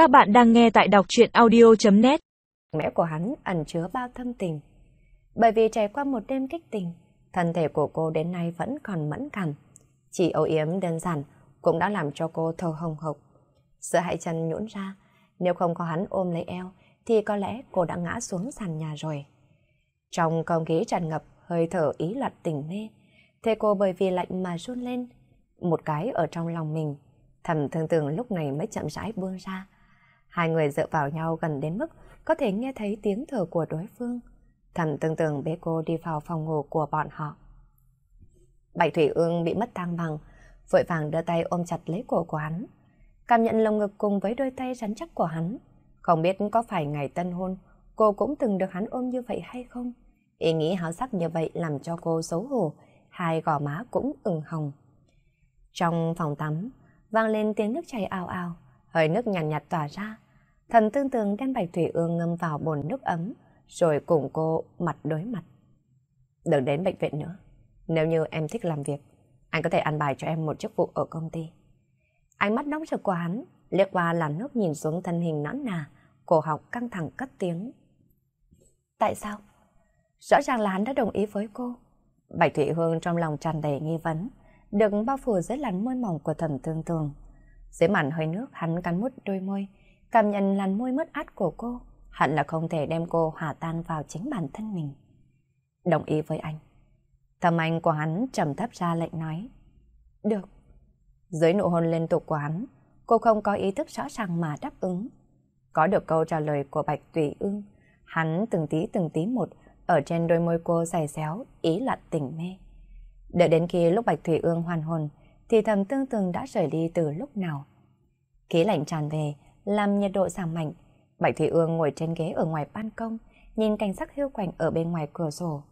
Các bạn đang nghe tại đọc chuyện audio.net Mẽ của hắn ẩn chứa bao thâm tình. Bởi vì trải qua một đêm kích tình, thân thể của cô đến nay vẫn còn mẫn cảm. Chỉ âu yếm đơn giản cũng đã làm cho cô thở hồng hộc. Giữa hai chân nhũn ra, nếu không có hắn ôm lấy eo, thì có lẽ cô đã ngã xuống sàn nhà rồi. Trong không khí tràn ngập hơi thở ý loạt tình mê, thế cô bởi vì lạnh mà run lên, một cái ở trong lòng mình. Thầm thương tưởng lúc này mới chậm rãi buông ra. Hai người dựa vào nhau gần đến mức có thể nghe thấy tiếng thở của đối phương. Thầm tương tưởng bế cô đi vào phòng ngủ của bọn họ. Bạch Thủy Ương bị mất thăng bằng, vội vàng đưa tay ôm chặt lấy cổ của hắn. Cảm nhận lồng ngực cùng với đôi tay rắn chắc của hắn. Không biết có phải ngày tân hôn, cô cũng từng được hắn ôm như vậy hay không? Ý nghĩ háo sắc như vậy làm cho cô xấu hổ, hai gò má cũng ửng hồng. Trong phòng tắm, vang lên tiếng nước chảy ào ào, hơi nước nhàn nhạt, nhạt tỏa ra. Thần tương tường đem bạch thủy ương ngâm vào bồn nước ấm, rồi cùng cô mặt đối mặt. Đừng đến bệnh viện nữa. Nếu như em thích làm việc, anh có thể ăn bài cho em một chức vụ ở công ty. Ánh mắt nóng rực của hắn, liếc qua làn nước nhìn xuống thân hình nõn nà, cổ học căng thẳng cất tiếng. Tại sao? Rõ ràng là hắn đã đồng ý với cô. Bạch Thủy Hương trong lòng tràn đầy nghi vấn, được bao phủ dưới làn môi mỏng của thẩm tương tường. Dưới màn hơi nước hắn cắn mút đôi môi, cảm nhận làn môi mất át của cô, hẳn là không thể đem cô hòa tan vào chính bản thân mình. Đồng ý với anh. Thầm anh của hắn trầm thấp ra lệnh nói. Được. Dưới nụ hôn liên tục của hắn, cô không có ý thức rõ ràng mà đáp ứng. Có được câu trả lời của Bạch Tùy Ưng, hắn từng tí từng tí một ở trên đôi môi cô dày xéo, ý là tỉnh mê. Đợi đến khi lúc Bạch Thủy Ương hoàn hồn, thì thầm tương tường đã rời đi từ lúc nào. Khí lạnh tràn về, làm nhiệt độ giảm mạnh. Bạch Thủy Ương ngồi trên ghế ở ngoài ban công, nhìn cảnh sắc hiu quạnh ở bên ngoài cửa sổ.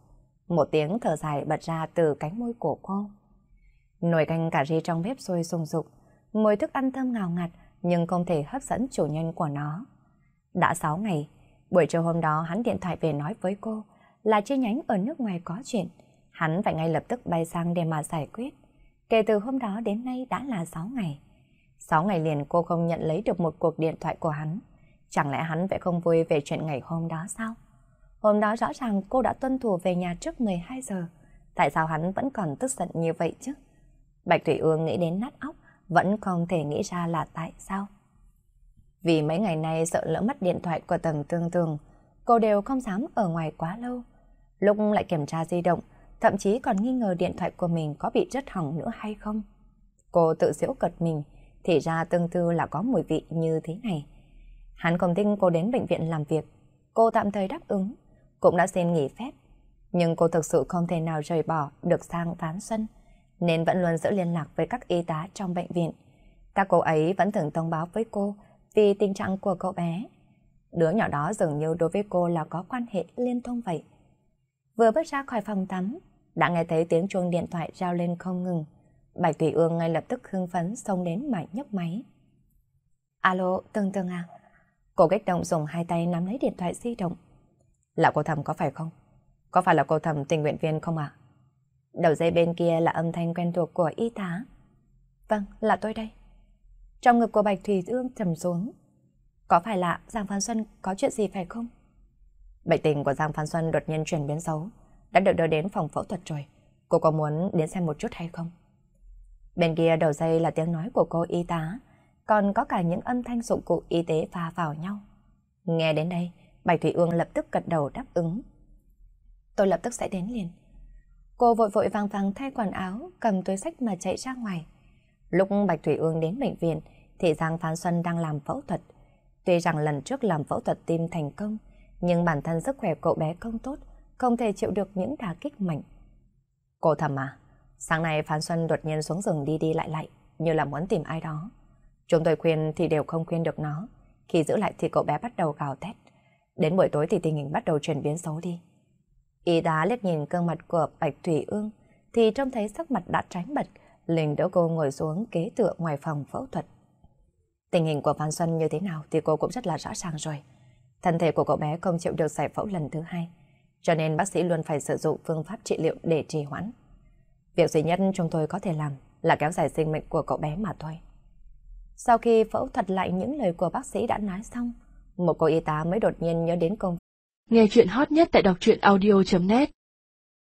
Một tiếng thở dài bật ra từ cánh môi của cô. Nồi canh cà ri trong bếp sôi sùng sục, mùi thức ăn thơm ngào ngạt nhưng không thể hấp dẫn chủ nhân của nó. Đã 6 ngày, buổi chiều hôm đó hắn điện thoại về nói với cô là chi nhánh ở nước ngoài có chuyện. Hắn phải ngay lập tức bay sang để mà giải quyết. Kể từ hôm đó đến nay đã là 6 ngày. 6 ngày liền cô không nhận lấy được một cuộc điện thoại của hắn. Chẳng lẽ hắn phải không vui về chuyện ngày hôm đó sao? Hôm đó rõ ràng cô đã tuân thủ về nhà trước 12 giờ. Tại sao hắn vẫn còn tức giận như vậy chứ? Bạch Thủy Ương nghĩ đến nát óc, vẫn không thể nghĩ ra là tại sao. Vì mấy ngày nay sợ lỡ mất điện thoại của tầng tương tường, cô đều không dám ở ngoài quá lâu. Lúc lại kiểm tra di động, thậm chí còn nghi ngờ điện thoại của mình có bị rất hỏng nữa hay không. Cô tự giễu cật mình, thì ra tương tư là có mùi vị như thế này. Hắn không tin cô đến bệnh viện làm việc, cô tạm thời đáp ứng, cũng đã xin nghỉ phép. Nhưng cô thực sự không thể nào rời bỏ được sang phán xuân, nên vẫn luôn giữ liên lạc với các y tá trong bệnh viện. Các cô ấy vẫn thường thông báo với cô vì tình trạng của cậu bé. Đứa nhỏ đó dường như đối với cô là có quan hệ liên thông vậy. Vừa bước ra khỏi phòng tắm, đã nghe thấy tiếng chuông điện thoại rao lên không ngừng. Bạch Thủy Ương ngay lập tức hưng phấn xông đến mà nhấc máy. Alo, Tương Tương à? Cô kích động dùng hai tay nắm lấy điện thoại di động. Là cô thầm có phải không? Có phải là cô thầm tình nguyện viên không ạ? Đầu dây bên kia là âm thanh quen thuộc của y tá. Vâng, là tôi đây. Trong ngực của Bạch Thủy Ương trầm xuống. Có phải là Giang Phan Xuân có chuyện gì phải không? Bệnh tình của Giang Phan Xuân đột nhiên chuyển biến xấu, đã được đưa đến phòng phẫu thuật rồi. Cô có muốn đến xem một chút hay không? Bên kia đầu dây là tiếng nói của cô y tá, còn có cả những âm thanh dụng cụ y tế pha vào nhau. Nghe đến đây, Bạch Thủy Ương lập tức gật đầu đáp ứng. Tôi lập tức sẽ đến liền. Cô vội vội vàng vàng thay quần áo, cầm túi sách mà chạy ra ngoài. Lúc Bạch Thủy Ương đến bệnh viện, thì Giang Phán Xuân đang làm phẫu thuật. Tuy rằng lần trước làm phẫu thuật tim thành công, nhưng bản thân sức khỏe cậu bé không tốt, không thể chịu được những đả kích mạnh. Cô thầm à, sáng nay Phan Xuân đột nhiên xuống rừng đi đi lại lại, như là muốn tìm ai đó. Chúng tôi khuyên thì đều không khuyên được nó, khi giữ lại thì cậu bé bắt đầu gào thét. Đến buổi tối thì tình hình bắt đầu chuyển biến xấu đi. Y tá liếc nhìn gương mặt của Bạch Thủy Ương, thì trông thấy sắc mặt đã tránh bật, liền đỡ cô ngồi xuống kế tựa ngoài phòng phẫu thuật. Tình hình của Phan Xuân như thế nào thì cô cũng rất là rõ ràng rồi. Thân thể của cậu bé không chịu được giải phẫu lần thứ hai, cho nên bác sĩ luôn phải sử dụng phương pháp trị liệu để trì hoãn. Việc duy nhất chúng tôi có thể làm là kéo dài sinh mệnh của cậu bé mà thôi. Sau khi phẫu thuật lại những lời của bác sĩ đã nói xong, một cô y tá mới đột nhiên nhớ đến công. Nghe chuyện hot nhất tại đọc truyện audio.net